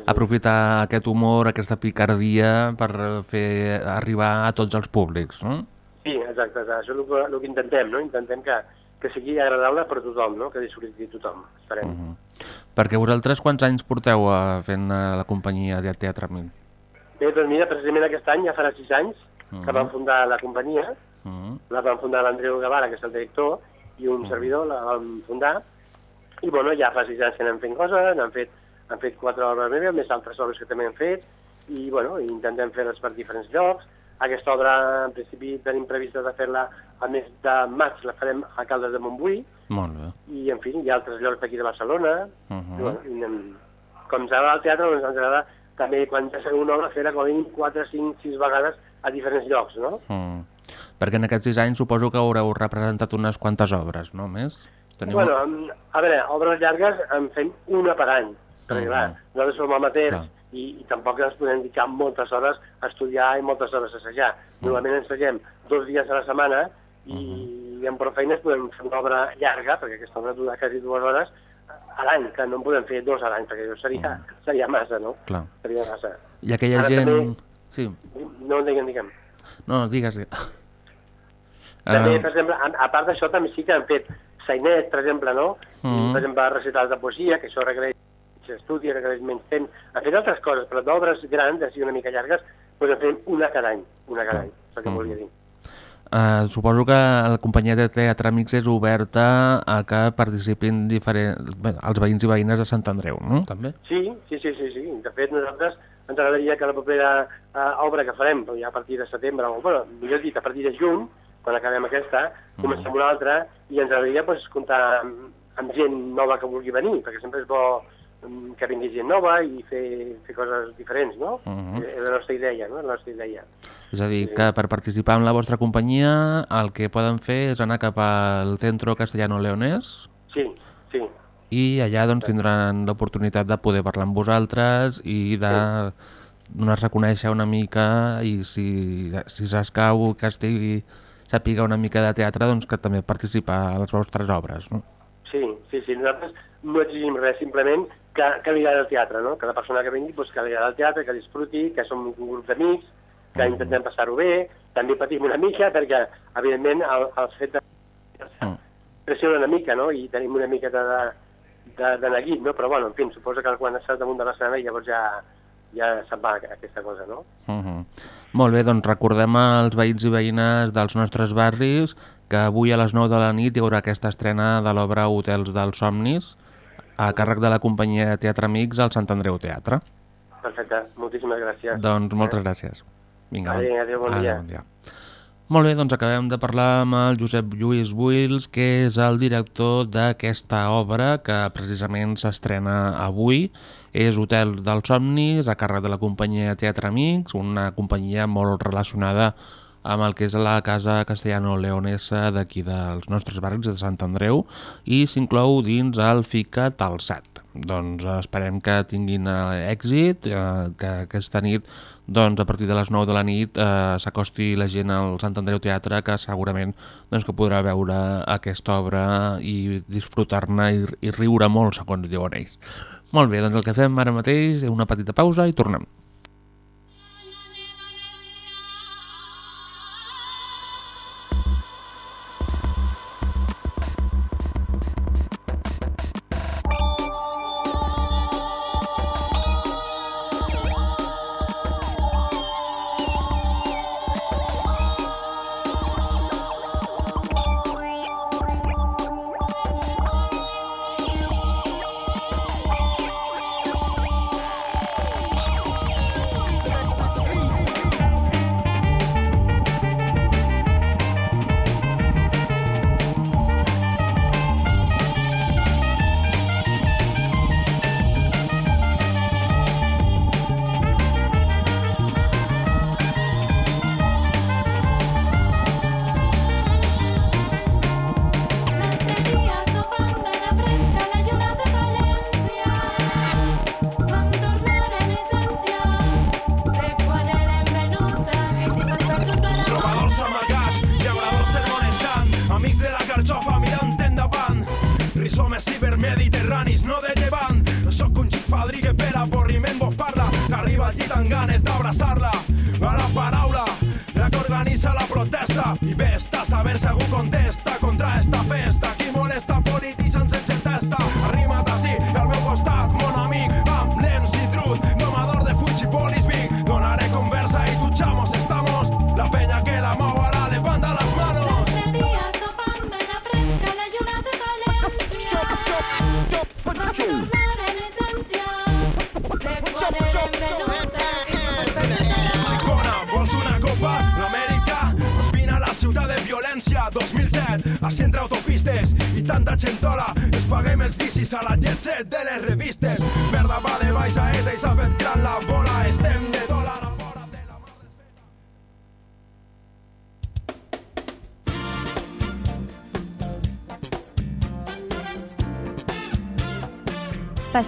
Aprofitar aquest humor, aquesta picardia per fer arribar a tots els públics, no?
Sí, exacte, exacte. això és el que, el que intentem, no? Intentem que, que sigui agradable per tothom, no? Que disfruti tothom, esperem.
Uh -huh. Perquè vosaltres quants anys porteu eh, fent eh, la companyia de Teatre Mil?
Bé, doncs mira, precisament aquest any ja farà sis anys que
Mhm.
vam fundar la companyia,
Uh -huh.
la vam fundar l'Andreu Guevara, que és el director, i un servidor la vam fundar, i bueno, ja fa sis anys que anem fent coses, n'han fet, han fet quatre obres meves, més altres obres que també hem fet, i bueno, intentem fer-les per diferents llocs. Aquesta obra, en principi, tenim prevista de fer-la al mes de maig, la farem a Caldes de Montbui,
Molt bé.
i en fi, hi ha altres llocs d'aquí de Barcelona,
Uh
I,
-huh.
bueno, i anem- com ens agrada el teatre, doncs ens agrada també quan ja fem una obra fer-la com a mínim 4, 5, 6 vegades a diferents llocs, no?
Mm. Perquè en aquests anys suposo que haureu representat unes quantes obres, no més? Teniu...
Bueno, a veure, obres llargues en fem una per any, perquè
Mhm.
clar, nosaltres som amateurs
Clar.
i, i tampoc ens podem dedicar moltes hores a estudiar i moltes hores a assajar. Normalment ensagem dos dies a la setmana i amb prou feines podem fer una obra llarga, perquè aquesta obra dura quasi dues hores, a l'any, que no en podem fer dos a l'any, perquè això seria, seria massa, no?
Clar.
Seria massa.
I aquella
Ara
gent...
també-
Sí,
No, digue'm, digue'm.
no, digues. digues.
També, per exemple, a, a part d'això, també sí que han fet sainets, per exemple, no?
Mhm.
Per exemple, recitals de poesia, que això requereix estudi, requereix menys temps. Han fet altres coses, però d'obres grans, així una mica llargues, doncs en fem una cada any, una cada any, és el que
Mhm.
volia dir.
Uh, suposo que la companyia de teatre Amics és oberta a que participin diferents, bé, els veïns i veïnes de Sant Andreu, no? També?
Sí, sí, sí, sí, sí. De fet, nosaltres ens agradaria que la propera eh, obra que farem, ja a partir de setembre, o bueno, millor dit, a partir de juny, quan acabem aquesta, comencem una altra, i ens agradaria pues, comptar amb, amb gent nova que vulgui venir, perquè sempre és bo mm, que vingui gent nova i fer, fer coses diferents, no?
Mhm.
És la nostra idea, no? És la nostra idea.
És a dir, que per participar en la vostra companyia el que poden fer és anar cap al Centro Castellano-Leonès
Sí, sí.
i allà doncs, tindran l'oportunitat de poder parlar amb vosaltres i de donar-se a conèixer una mica i si, si s'escau que estigui sàpiga una mica de teatre, doncs que també participar a les vostres obres. No?
Sí, sí, sí. Nosaltres no exigim res, simplement que, que li agradi el teatre, no? Que la persona que vingui, doncs, que li agradi el teatre, que disfruti, que som un grup d'amics, que intentem passar-ho bé, també patim una mica, perquè, evidentment, el, el fet de pressiona una mica, no? I tenim una miqueta de, de, de neguit, no? Però, bueno, en fi, suposo que quan estàs damunt de l'escena llavors ja, ja se'n va aquesta cosa, no?
Uh -huh. Molt bé, doncs recordem als veïns i veïnes dels nostres barris que avui a les 9 de la nit hi haurà aquesta estrena de l'obra Hotels dels Somnis a càrrec de la companyia de Teatre Amics al Sant Andreu Teatre.
Perfecte, moltíssimes gràcies.
Doncs moltes gràcies. Vinga,
Adéu, adéu, bon dia.
bon dia. Molt bé, doncs acabem de parlar amb el Josep Lluís Buils, que és el director d'aquesta obra que precisament s'estrena avui. És Hotel dels Somnis, a càrrec de la companyia Teatre Amics, una companyia molt relacionada amb el que és la Casa Castellano-Leonesa d'aquí dels nostres barris de Sant Andreu i s'inclou dins el FICA Talsat. Doncs esperem que tinguin eh, èxit, eh, que aquesta nit doncs, a partir de les 9 de la nit eh, s'acosti la gent al Sant Andreu Teatre que segurament doncs, que podrà veure aquesta obra i disfrutar-ne i, i riure molt, segons diuen ells. Molt bé, doncs el que fem ara mateix és una petita pausa i tornem.
Llit amb ganes d'abraçar-la. A la paraula, la que organitza la protesta. I ves-te a saber si algú contesta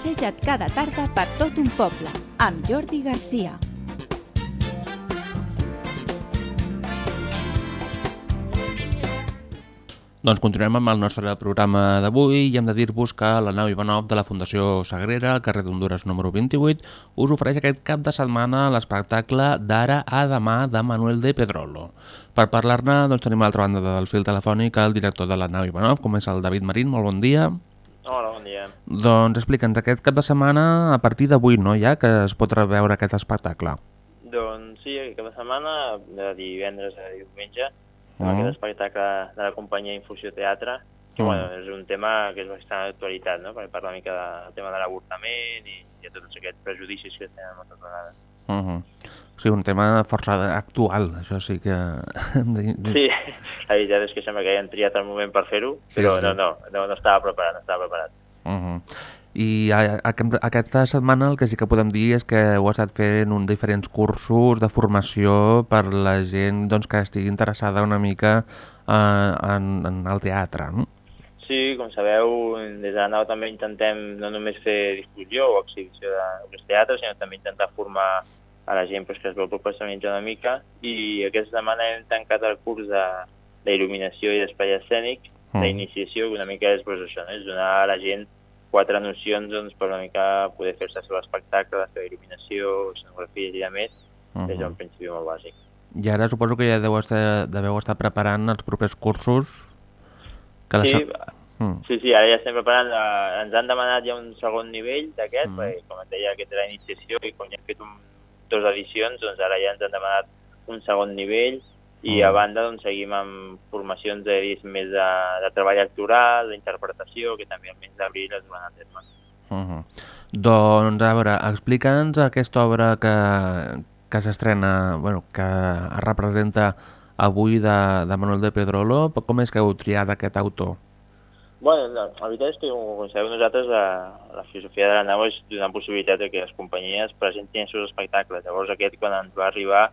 Passeja't cada tarda per tot un poble. amb Jordi Garcia.
Doncs continuem amb el nostre programa d'avui i hem de dir-vos que la nau Ivanov de la Fundació Sagrera, al carrer d'Honduras número 28, us ofereix aquest cap de setmana l'espectacle d'ara a demà de Manuel de Pedrolo. Per parlar-ne doncs, tenim a l'altra banda del fil telefònic el director de la nau Ivanov, com és el David Marín. Molt bon dia.
Hola, bon dia.
Doncs explica'ns, aquest cap de setmana, a partir d'avui, no, ja que es pot veure aquest espectacle?
Doncs sí, aquest cap de setmana, de divendres a diumenge, amb
Mm.
aquest espectacle de la companyia Infusió Teatre, que
Mm.
bueno, és un tema que és bastant d'actualitat, no? perquè parla una mica del tema de l'avortament i, i de tots aquests prejudicis que tenen moltes vegades.
Uh -huh. Sí, un tema força actual, això sí que... *laughs* hem de-
Sí, la veritat és que sembla que hayan triat el moment per fer-ho,
Sí,
però
sí.
no, no, no, no estava preparat, no estava preparat.
Uh -huh. I a, a, aquesta setmana el que sí que podem dir és que heu estat fent un diferents cursos de formació per la gent doncs, que estigui interessada una mica eh, en, en el teatre, no?
Sí, com sabeu, des de la nau també intentem no només fer discussió o exhibició d'aquest teatre, sinó també intentar formar a la gent pues, que es vol professionalitzar una mica i aquesta setmana hem tancat el curs de- d'il·luminació i d'espai escènic,
Mm.
d'iniciació, que una mica és pues, això, no? és donar a la gent quatre nocions doncs, per una mica poder fer-se el seu espectacle, la seva il·luminació, escenografia i de més, des d'un principi molt bàsic.
I ara suposo que ja deu estar, deveu estar preparant els propers cursos que la
Sí,
Mm.
Sí, sí, ara ja estem preparant, eh, ens han demanat ja un segon nivell d'aquest, mm. perquè com et deia, aquest era l'iniciació i com ja hem fet un, dos edicions, doncs ara ja ens han demanat un segon nivell i
Mm.
a banda doncs seguim amb formacions de, diguéssim, més de, de treball actoral, d'interpretació, que també el mes d'abril es duran a terme.
Uh -huh. Doncs, a veure, explica'ns aquesta obra que, que s'estrena, bueno, que es representa avui de, de Manuel de Pedrolo. Com és que heu triat aquest autor?
Bueno, la, la veritat és que, com sabeu nosaltres, la, la filosofia de la nau és donar possibilitat que les companyies presentin els seus espectacles. Llavors aquest, quan ens va arribar,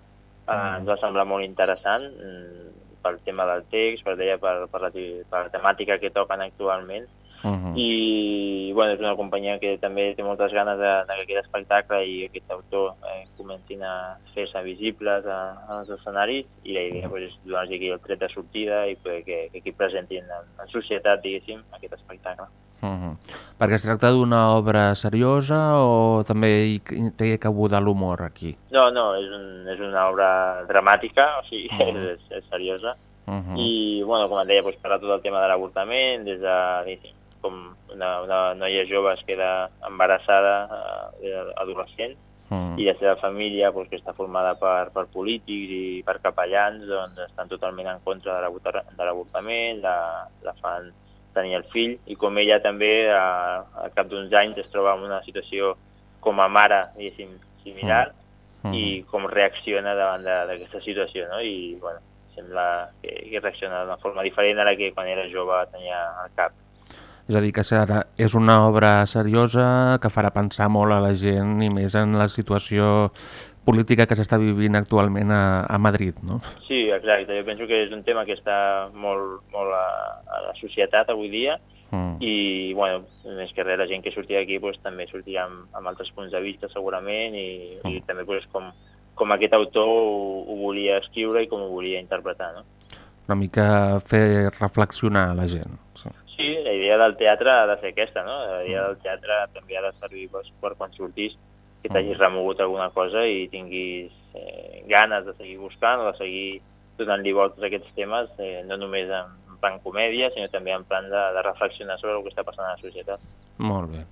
eh, ens va semblar molt interessant mm, pel tema del text, per, deia, per, per, la, per la temàtica que toquen actualment.
Uh -huh.
I bueno, és una companyia que també té moltes ganes de, de que aquest espectacle i aquest autor eh, comencin a fer-se visibles a, als escenaris i la idea pues, és donar-los aquí el tret de sortida i poder que, que aquí presentin en, en societat, diguéssim, aquest espectacle.
Uh -huh. Perquè es tracta d'una obra seriosa o també hi, té cabuda l'humor aquí?
No, no, és, un, és una obra dramàtica, o sigui,
Mhm. *laughs*
és, és seriosa.
Uh -huh.
I, bueno, com et deia, doncs, parla tot el tema de l'avortament, des de, diguéssim, com una, una noia jove es queda embarassada, eh, adolescent,
Mm.
i la seva família, doncs, que està formada per, per polítics i per capellans, doncs estan totalment en contra de l'avorta- de l'avortament, la, la fan tenir el fill, i com ella també, a, al cap d'uns anys, es troba en una situació com a mare, diguéssim, similar,
Mm.
i com reacciona davant d'aquesta situació, no? I, bueno, sembla que, que reacciona d'una forma diferent a la que quan era jove tenia al cap.
És a dir, que serà, és una obra seriosa que farà pensar molt a la gent i més en la situació política que s'està vivint actualment a, a Madrid, no?
Sí, exacte. Jo penso que és un tema que està molt, molt a, a la societat avui dia
Mm.
i, bueno, més que res, la gent que sortia d'aquí pues, també sortia amb, amb altres punts de vista segurament i, i també pues, com, com aquest autor ho, ho volia escriure i com ho volia interpretar, no?
Una mica fer reflexionar la gent. Sí.
La idea del teatre ha de ser aquesta, no? La idea del teatre també ha de servir pues, per quan sortís que t'hagis remogut alguna cosa i tinguis eh, ganes de seguir buscant o de seguir donant-li voltes a aquests temes, eh, no només en plan comèdia, sinó també en plan de, de reflexionar sobre el que està passant a la societat.
Molt bé.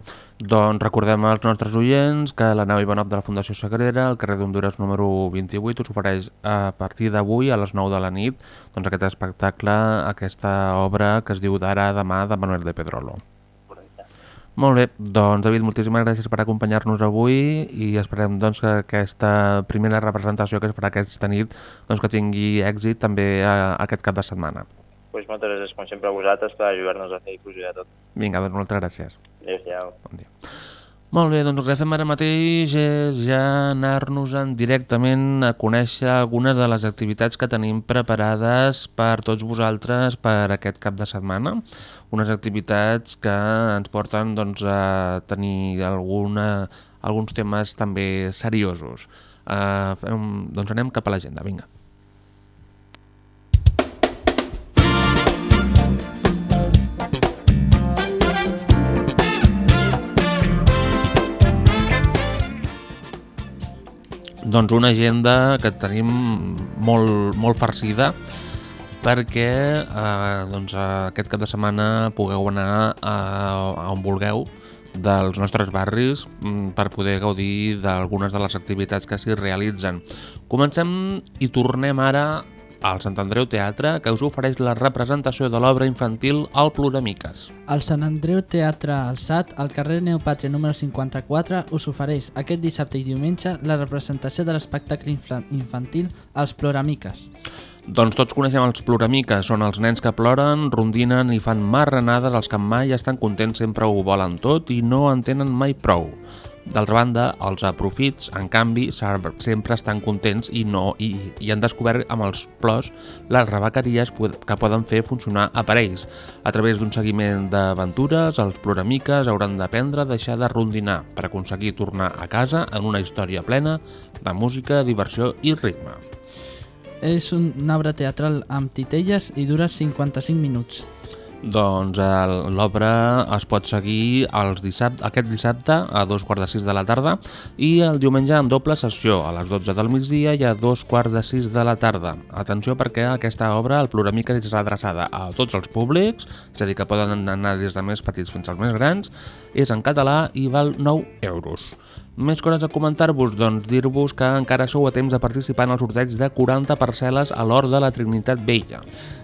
Doncs recordem als nostres oients que la nau Ivanov de la Fundació Sagrera, al carrer d'Honduras número 28, us ofereix a partir d'avui, a les 9 de la nit, doncs aquest espectacle, aquesta obra que es diu d'ara a demà de Manuel de Pedrolo. Molt bé, doncs David, moltíssimes gràcies per acompanyar-nos avui i esperem doncs, que aquesta primera representació que es farà aquesta nit doncs, que tingui èxit també a, aquest cap de setmana.
Pues moltes gràcies, com sempre, a vosaltres per ajudar-nos a fer difusió de tot.
Vinga, doncs moltes gràcies.
Adéu-siau.
Molt bé, doncs el que fem ara mateix és ja anar-nos-en directament a conèixer algunes de les activitats que tenim preparades per tots vosaltres per aquest cap de setmana. Unes activitats que ens porten doncs, a tenir alguna alguns temes també seriosos. Uh, fem, doncs anem cap a l'agenda, vinga. Doncs una agenda que tenim molt, molt farcida perquè eh, doncs, aquest cap de setmana pugueu anar a, a on vulgueu dels nostres barris mm, per poder gaudir d'algunes de les activitats que s'hi realitzen. Comencem i tornem ara al Sant Andreu Teatre, que us ofereix la representació de l'obra infantil El Ploramiques.
El Sant Andreu Teatre Alçat, al carrer Neopàtria número 54, us ofereix aquest dissabte i diumenge la representació de l'espectacle infa- infantil Els Ploramiques.
Doncs tots coneixem els ploramiques, són els nens que ploren, rondinen i fan marranades els que mai estan contents sempre ho volen tot i no en tenen mai prou. D'altra banda, els aprofits, en canvi, sempre estan contents i no i, i han descobert amb els plors les rebequeries que poden fer funcionar aparells. A través d'un seguiment d'aventures, els ploramiques hauran d'aprendre a deixar de rondinar per aconseguir tornar a casa en una història plena de música, diversió i ritme.
És un- obra teatral amb titelles i dura 55 minuts.
Doncs l'obra es pot seguir els dissabte, aquest dissabte a dos quarts de sis de la tarda i el diumenge en doble sessió a les 12 del migdia i a dos quarts de sis de la tarda. Atenció perquè aquesta obra, el Ploramiques, és adreçada a tots els públics, és a dir, que poden anar des de més petits fins als més grans, és en català i val 9 euros. Més coses a comentar-vos, doncs dir-vos que encara sou a temps de participar en el sorteig de 40 parcel·les a l'Hort de la Trinitat Vella.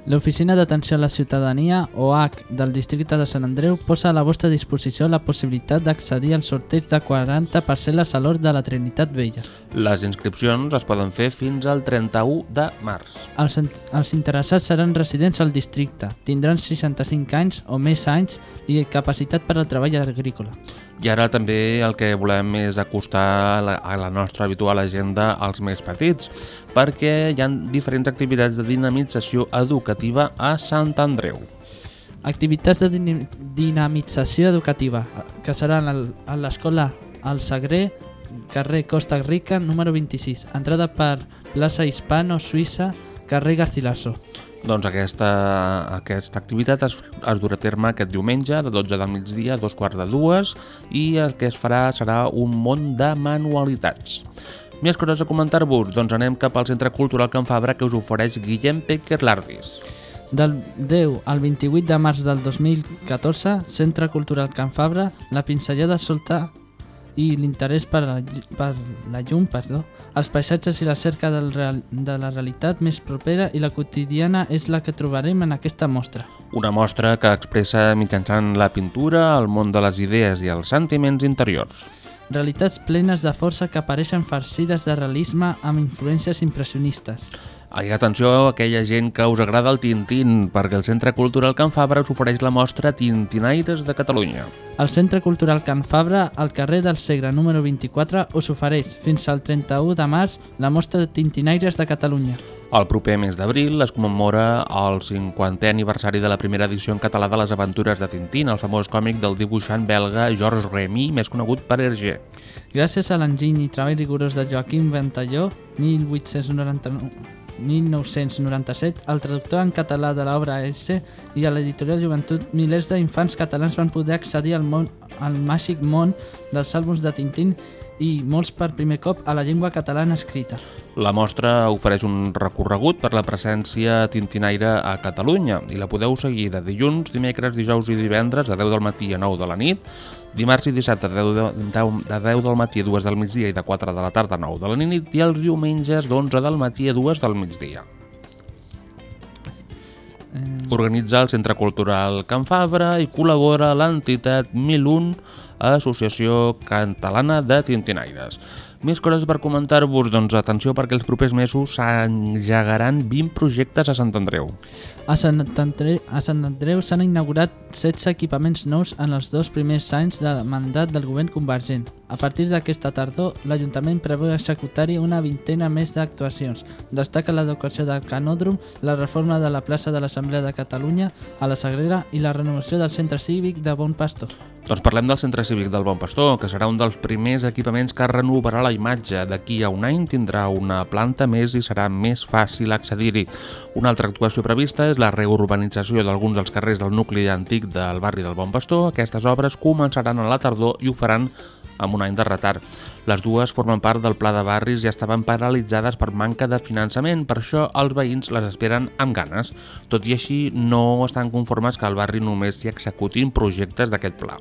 L'Oficina d'Atenció a la Ciutadania, OH, del districte de Sant Andreu posa a la vostra disposició la possibilitat d'accedir al sorteig de 40 parcel·les a l'Hort de la Trinitat Vella.
Les inscripcions es poden fer fins al 31 de març.
Els, els interessats seran residents al districte, tindran 65 anys o més anys i capacitat per al treball agrícola.
I ara també el que volem és acostar a la nostra habitual agenda als més petits, perquè hi ha diferents activitats de dinamització educativa a Sant Andreu.
Activitats de dini- dinamització educativa, que seran al- a l'escola El Sagrer, carrer Costa Rica, número 26, entrada per plaça Hispano-Suïssa, carrer Garcilaso.
Doncs aquesta, aquesta activitat es, es durà a terme aquest diumenge de 12 del migdia a dos quarts de dues i el que es farà serà un món de manualitats. Més coses a comentar-vos? Doncs anem cap al Centre Cultural Can Fabra que us ofereix Guillem Pecker Lardis.
Del 10 al 28 de març del 2014, Centre Cultural Can Fabra, la pinzellada solta i l'interès per, la, per la llum, perdó, els paisatges i la cerca del real, de la realitat més propera i la quotidiana és la que trobarem en aquesta mostra.
Una mostra que expressa mitjançant la pintura el món de les idees i els sentiments interiors.
Realitats plenes de força que apareixen farcides de realisme amb influències impressionistes.
I atenció a aquella gent que us agrada el Tintín, perquè el Centre Cultural Can Fabra us ofereix la mostra Tintinaires de Catalunya.
El Centre Cultural Can Fabra, al carrer del Segre número 24, us ofereix fins al 31 de març la mostra de Tintinaires de Catalunya.
El proper mes d'abril es commemora el 50è aniversari de la primera edició en català de les aventures de Tintín, el famós còmic del dibuixant belga Georges Remy, més conegut per Hergé.
Gràcies a l'enginy i treball rigorós de Joaquim Ventalló, 1899 1997, el traductor en català de l'obra S i a l'editorial Joventut, milers d'infants catalans van poder accedir al, món, al màgic món dels àlbums de Tintín i molts per primer cop a la llengua catalana escrita.
La mostra ofereix un recorregut per la presència tintinaire a Catalunya i la podeu seguir de dilluns, dimecres, dijous i divendres de 10 del matí a 9 de la nit, dimarts i dissabte de 10, de, 10, de 10 del matí a 2 del migdia i de 4 de la tarda a 9 de la nit i els diumenges d'11 del matí a 2 del migdia. Organitza el Centre Cultural Can Fabra i col·labora l'entitat 1001 Associació Catalana de Tintinaires. Més coses per comentar-vos, doncs atenció perquè els propers mesos s'engegaran 20 projectes a Sant Andreu.
A Sant Andreu, a Sant Andreu s'han inaugurat 16 equipaments nous en els dos primers anys de mandat del govern convergent. A partir d'aquesta tardor, l'Ajuntament preveu executar-hi una vintena més d'actuacions. Destaca l'educació del canòdrom, la reforma de la plaça de l'Assemblea de Catalunya a la Sagrera i la renovació del centre cívic de Bon Pastor.
Doncs parlem del Centre Cívic del Bon Pastor, que serà un dels primers equipaments que renovarà la imatge. D'aquí a un any tindrà una planta més i serà més fàcil accedir-hi. Una altra actuació prevista és la reurbanització d'alguns dels carrers del nucli antic del barri del Bon Pastor. Aquestes obres començaran a la tardor i ho faran amb un any de retard. Les dues formen part del pla de barris i estaven paralitzades per manca de finançament, per això els veïns les esperen amb ganes. Tot i així, no estan conformes que al barri només s'hi executin projectes d'aquest pla.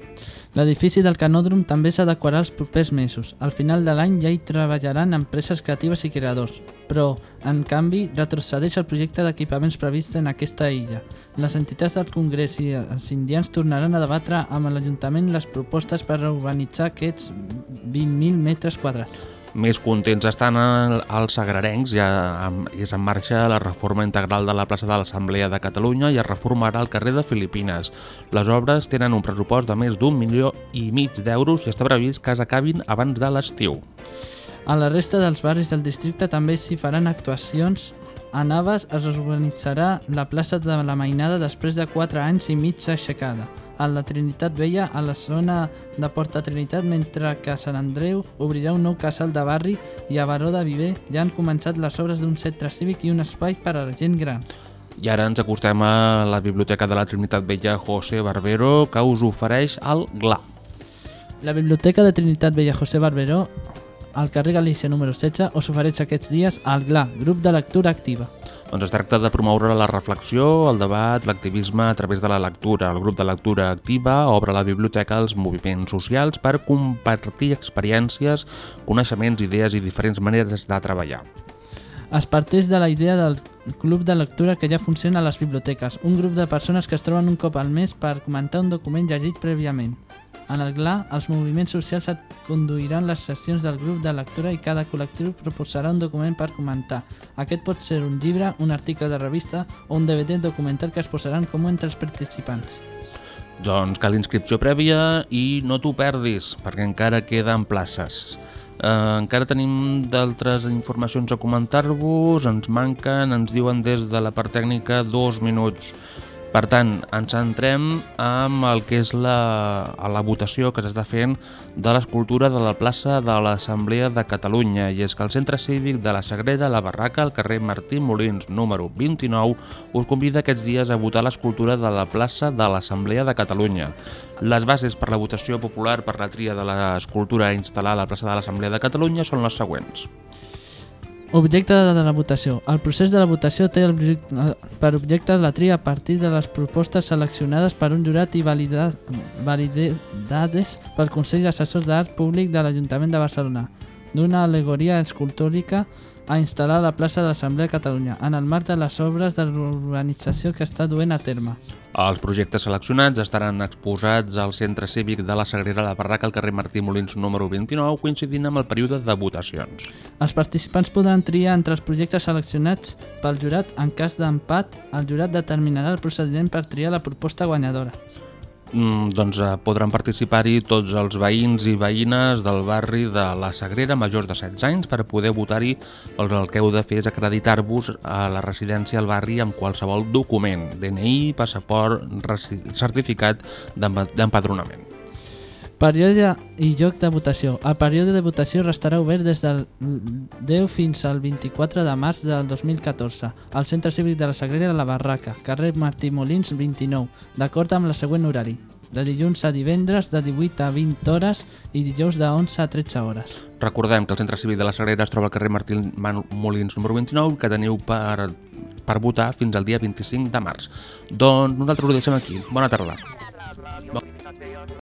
L'edifici del Canòdrom també s'adequarà els propers mesos. Al final de l'any ja hi treballaran empreses creatives i creadors, però, en canvi, retrocedeix el projecte d'equipaments previst en aquesta illa. Les entitats del Congrés i els indians tornaran a debatre amb l'Ajuntament les propostes per urbanitzar aquests 20.000 metres quadrats.
Més contents estan el- els sagrarencs, ja és en marxa la reforma integral de la plaça de l'Assemblea de Catalunya i es reformarà el carrer de Filipines. Les obres tenen un pressupost de més d'un milió i mig d'euros i està previst que s'acabin abans de l'estiu.
A la resta dels barris del districte també s'hi faran actuacions. A Navas es urbanitzarà la plaça de la Mainada després de 4 anys i mig aixecada. A la Trinitat Vella, a la zona de Porta Trinitat, mentre que a Sant Andreu obrirà un nou casal de barri i a Baró de Viver ja han començat les obres d'un centre cívic i un espai per a la gent gran.
I ara ens acostem a la Biblioteca de la Trinitat Vella José Barbero, que us ofereix el GLA.
La Biblioteca de Trinitat Vella José Barberó, al carrer Galícia número 16, us ofereix aquests dies al GLA, grup de lectura activa.
Doncs es tracta de promoure la reflexió, el debat, l'activisme a través de la lectura. El grup de lectura activa obre la biblioteca als moviments socials per compartir experiències, coneixements, idees i diferents maneres de treballar.
Es parteix de la idea del club de lectura que ja funciona a les biblioteques, un grup de persones que es troben un cop al mes per comentar un document llegit prèviament. En el GLA, els moviments socials et conduiran les sessions del grup de lectura i cada col·lectiu proposarà un document per comentar. Aquest pot ser un llibre, un article de revista o un DVD documental que es posarà en comú entre els participants.
Doncs cal inscripció prèvia i no t'ho perdis, perquè encara queden places. Eh, encara tenim d'altres informacions a comentar-vos, ens manquen, ens diuen des de la part tècnica dos minuts. Per tant, ens centrem amb el que és la, la votació que s'està fent de l'escultura de la plaça de l'Assemblea de Catalunya i és que el Centre Cívic de la Sagrera, la Barraca, al carrer Martí Molins, número 29, us convida aquests dies a votar l'escultura de la plaça de l'Assemblea de Catalunya. Les bases per la votació popular per la tria de l'escultura a instal·lar a la plaça de l'Assemblea de Catalunya són les següents.
Objecte de la votació. El procés de la votació té el, per objecte la tria a partir de les propostes seleccionades per un jurat i valida- validades pel Consell Assessor d'Art Públic de l'Ajuntament de Barcelona d'una alegoria escultòrica a instal·lar a la plaça de l'Assemblea de Catalunya en el marc de les obres de l'urbanització que està duent a terme.
Els projectes seleccionats estaran exposats al Centre Cívic de la Sagrera la Barraca al carrer Martí Molins número 29, coincidint amb el període de votacions.
Els participants podran triar entre els projectes seleccionats pel jurat. En cas d'empat, el jurat determinarà el procediment per triar la proposta guanyadora.
Mm, doncs eh, podran participar-hi tots els veïns i veïnes del barri de la Sagrera majors de 16 anys per poder votar-hi. Doncs el que heu de fer és acreditar-vos a la residència al barri amb qualsevol document, DNI, passaport, certificat d'empa- d'empadronament.
Període i lloc de votació. El període de votació restarà obert des del 10 fins al 24 de març del 2014 al Centre Cívic de la Sagrera la Barraca, carrer Martí Molins 29, d'acord amb el següent horari. De dilluns a divendres de 18 a 20 hores i dijous de 11 a 13 hores.
Recordem que el Centre Cívic de la Sagrera es troba al carrer Martí Molins número 29 que teniu per, per votar fins al dia 25 de març. Doncs nosaltres ho deixem aquí. Bona tarda.